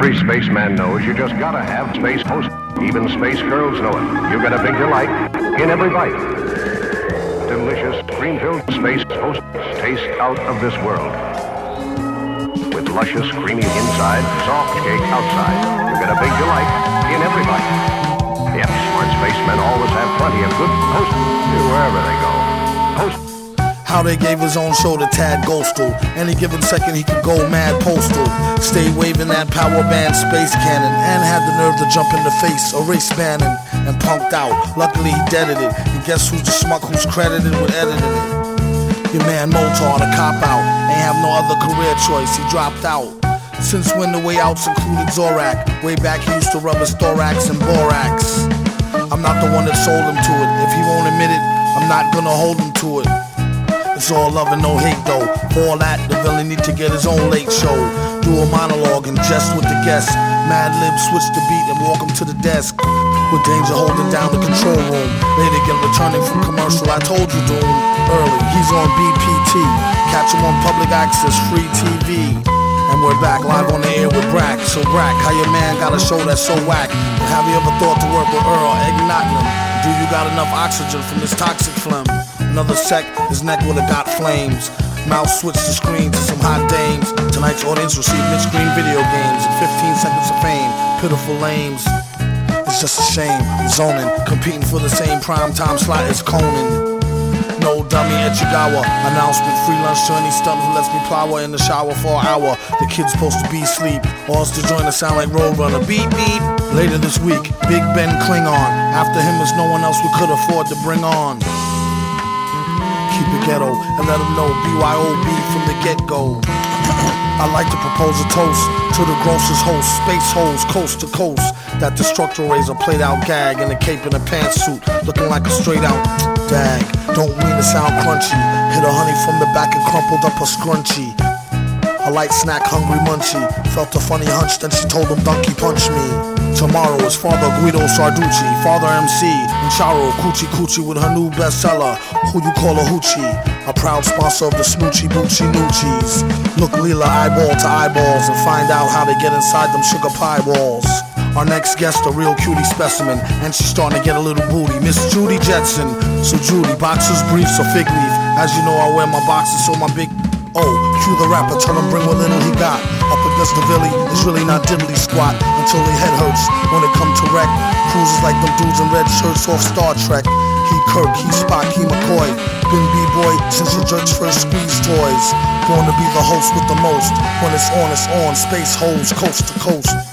Every spaceman knows you just gotta have space host. Even space girls know it. You get a big delight in every bite. Delicious, cream-filled space host taste out of this world. With luscious, creamy inside, soft cake outside. You get a big delight in every bite. Yep, smart spacemen always have plenty of good host wherever they go. Host. How they gave his own show to Tad Ghostal. Any given second he could go mad postal. Stay waving that power band space cannon. And had the nerve to jump in the face of Race Bannon. And punked out. Luckily he deaded it. And guess who's the schmuck who's credited with editing it? Your man Moltar, the cop out. Ain't have no other career choice. He dropped out. Since when the way outs included Zorak. Way back he used to rub his thorax and borax. I'm not the one that sold him to it. If he won't admit it, I'm not gonna hold him to it. All love and no hate though. For all that, the villain need to get his own late show. Do a monologue and jest with the guests. Mad lib, switch the beat and walk him to the desk. With danger holding down the control room. Later again returning from commercial, I told you Doom. Early, he's on BPT. Catch him on public access, free TV. And we're back live on the air with Brak. So Brak, how your man got a show that's so whack? Have you ever thought to work with Earl Eggnottingham? Do you got enough oxygen from this toxic phlegm? Another sec, his neck would've got flames. Mouse switched the screen to some hot dames. Tonight's audience received mid-screen video games and 15 seconds of fame. Pitiful lames. It's just a shame. Zoning, competing for the same prime time slot as Conan. No dummy Echigawa. Announcement free lunch to any stump who lets me plow in the shower for an hour. The kid's supposed to be asleep. All's to join the sound like Roadrunner. Beep beep. Later this week, Big Ben Klingon. After him is no one else we could afford to bring on keep it ghetto and let them know BYOB from the get go. I like to propose a toast to the grossest host, space holes coast to coast. That destructor razor played out gag in a cape and a pantsuit, looking like a straight out dag. Don't mean to sound crunchy. Hit a honey from the back and crumpled up a scrunchie. A light snack, hungry munchie. Felt a funny hunch, then she told him donkey punch me. Tomorrow is Father Guido Sarducci, Father MC, and Charo Coochie Coochie with her new bestseller, Who You Call a Hoochie. A proud sponsor of the Smoochie Boochie Noochies. Look Leela eyeball to eyeballs and find out how they get inside them sugar pie walls. Our next guest, a real cutie specimen, and she's starting to get a little booty. Miss Judy Jetson. So Judy, boxers, briefs, or fig leaf. As you know, I wear my boxers, so my big Oh, cue the rapper, tell him bring what little he got. Up against the Billy, it's really not diddly squat until their head hurts when it come to wreck. Cruises like them dudes in red shirts off Star Trek. He Kirk, he Spock, he McCoy. Been B-boy since the jerks first squeeze toys. Born to be the host with the most. When it's on, it's on. Space holes, coast to coast.